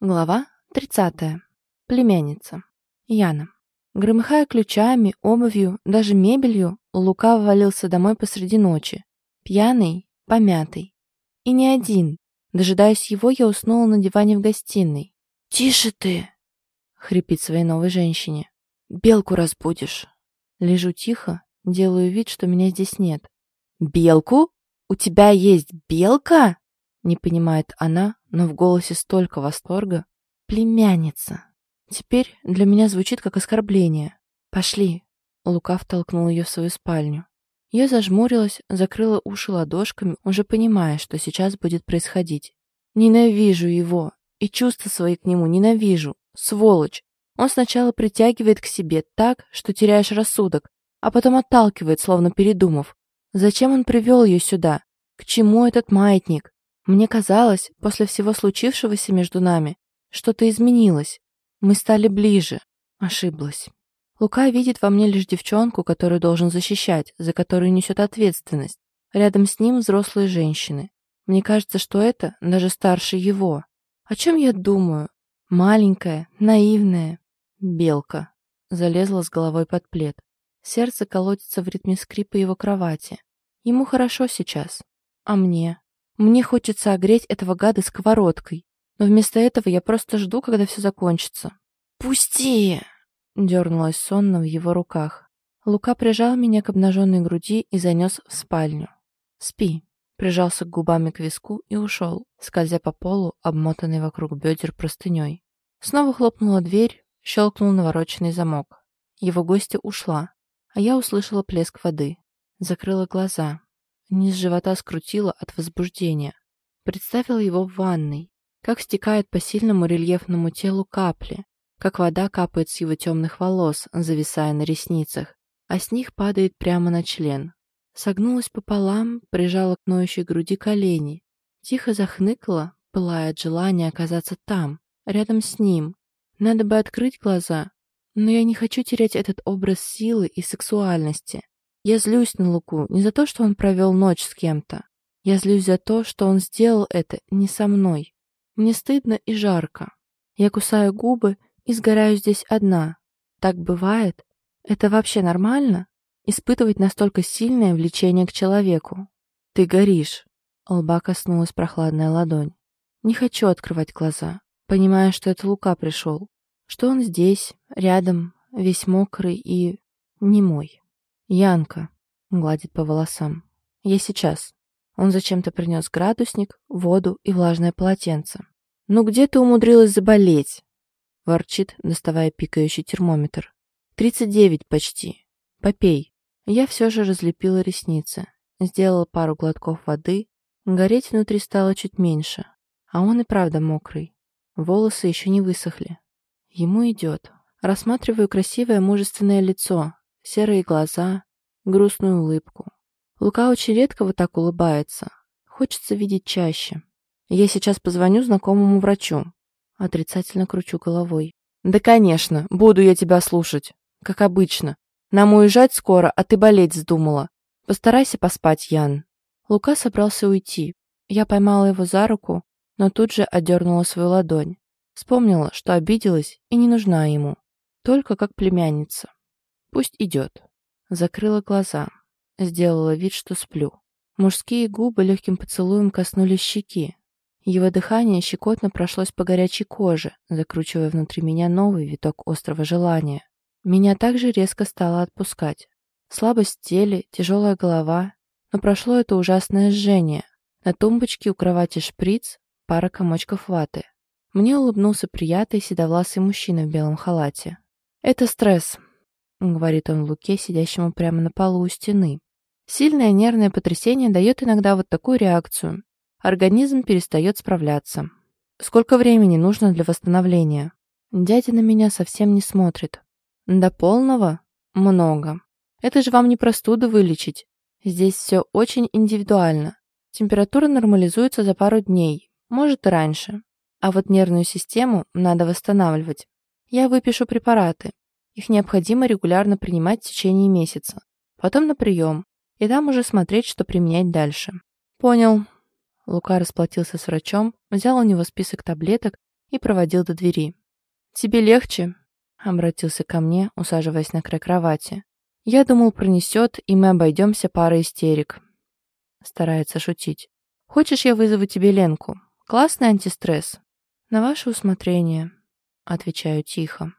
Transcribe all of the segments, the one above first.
Глава 30. Племянница. Яна. Громыхая ключами, обувью, даже мебелью, Лука ввалился домой посреди ночи. Пьяный, помятый. И не один. Дожидаясь его, я уснула на диване в гостиной. «Тише ты!» — хрипит своей новой женщине. «Белку разбудишь». Лежу тихо, делаю вид, что меня здесь нет. «Белку? У тебя есть белка?» Не понимает она, но в голосе столько восторга. «Племянница!» Теперь для меня звучит как оскорбление. «Пошли!» Лука втолкнул ее в свою спальню. Я зажмурилась, закрыла уши ладошками, уже понимая, что сейчас будет происходить. Ненавижу его, и чувства свои к нему ненавижу. Сволочь! Он сначала притягивает к себе так, что теряешь рассудок, а потом отталкивает, словно передумав. Зачем он привел ее сюда? К чему этот маятник? Мне казалось, после всего случившегося между нами, что-то изменилось. Мы стали ближе. Ошиблась. Лука видит во мне лишь девчонку, которую должен защищать, за которую несет ответственность. Рядом с ним взрослые женщины. Мне кажется, что это даже старше его. О чем я думаю? Маленькая, наивная. Белка. Залезла с головой под плед. Сердце колотится в ритме скрипа его кровати. Ему хорошо сейчас. А мне? Мне хочется огреть этого гада сковородкой, но вместо этого я просто жду, когда все закончится. «Пусти!» — дернулась сонно в его руках. Лука прижал меня к обнаженной груди и занес в спальню. «Спи», — прижался губами к виску и ушел, скользя по полу, обмотанный вокруг бедер простыней. Снова хлопнула дверь, щелкнул навороченный замок. Его гостья ушла, а я услышала плеск воды. Закрыла глаза, Низ живота скрутило от возбуждения. Представил его в ванной, как стекает по сильному рельефному телу капли, как вода капает с его темных волос, зависая на ресницах, а с них падает прямо на член. Согнулась пополам, прижала к ноющей груди колени, тихо захныкала, пылая от желания оказаться там, рядом с ним. Надо бы открыть глаза, но я не хочу терять этот образ силы и сексуальности. Я злюсь на Луку не за то, что он провел ночь с кем-то. Я злюсь за то, что он сделал это не со мной. Мне стыдно и жарко. Я кусаю губы и сгораю здесь одна. Так бывает? Это вообще нормально? Испытывать настолько сильное влечение к человеку. Ты горишь. Лба коснулась прохладная ладонь. Не хочу открывать глаза, понимая, что это Лука пришел. Что он здесь, рядом, весь мокрый и... не мой. «Янка», — гладит по волосам. «Я сейчас». Он зачем-то принес градусник, воду и влажное полотенце. «Ну где ты умудрилась заболеть?» — ворчит, доставая пикающий термометр. «Тридцать девять почти. Попей». Я все же разлепила ресницы, сделала пару глотков воды. Гореть внутри стало чуть меньше. А он и правда мокрый. Волосы еще не высохли. Ему идет. Рассматриваю красивое мужественное лицо, серые глаза, грустную улыбку. Лука очень редко вот так улыбается. Хочется видеть чаще. Я сейчас позвоню знакомому врачу. Отрицательно кручу головой. Да, конечно, буду я тебя слушать. Как обычно. Нам уезжать скоро, а ты болеть вздумала. Постарайся поспать, Ян. Лука собрался уйти. Я поймала его за руку, но тут же отдернула свою ладонь. Вспомнила, что обиделась и не нужна ему. Только как племянница. Пусть идет. Закрыла глаза. Сделала вид, что сплю. Мужские губы легким поцелуем коснулись щеки. Его дыхание щекотно прошлось по горячей коже, закручивая внутри меня новый виток острого желания. Меня также резко стало отпускать. Слабость в теле, тяжелая голова. Но прошло это ужасное жжение. На тумбочке у кровати шприц, пара комочков ваты. Мне улыбнулся приятный седовласый мужчина в белом халате. «Это стресс», — говорит он Луке, сидящему прямо на полу у стены. Сильное нервное потрясение дает иногда вот такую реакцию. Организм перестает справляться. Сколько времени нужно для восстановления? Дядя на меня совсем не смотрит. До полного? Много. Это же вам не простуду вылечить. Здесь все очень индивидуально. Температура нормализуется за пару дней, может и раньше. А вот нервную систему надо восстанавливать. Я выпишу препараты. Их необходимо регулярно принимать в течение месяца. Потом на прием. И там уже смотреть, что применять дальше. Понял. Лука расплатился с врачом, взял у него список таблеток и проводил до двери. «Тебе легче?» — обратился ко мне, усаживаясь на край кровати. «Я думал, пронесет, и мы обойдемся парой истерик». Старается шутить. «Хочешь, я вызову тебе Ленку? Классный антистресс». «На ваше усмотрение», — отвечаю тихо.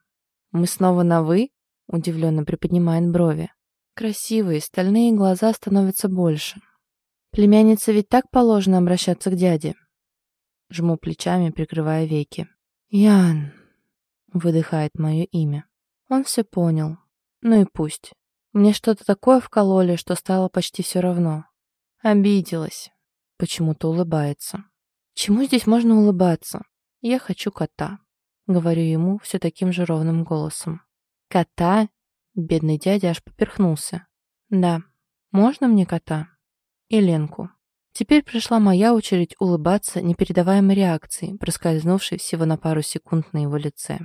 «Мы снова на «вы»?» — удивленно приподнимает брови. Красивые, стальные глаза становятся больше. Племяннице ведь так положено обращаться к дяде. Жму плечами, прикрывая веки. «Ян!» — выдыхает мое имя. Он все понял. Ну и пусть. Мне что-то такое вкололи, что стало почти все равно. Обиделась. Почему-то улыбается. Чему здесь можно улыбаться? Я хочу кота. Говорю ему все таким же ровным голосом. Кота? Бедный дядя аж поперхнулся. Да, можно мне кота? И Ленку. Теперь пришла моя очередь улыбаться непередаваемой реакцией, проскользнувшей всего на пару секунд на его лице.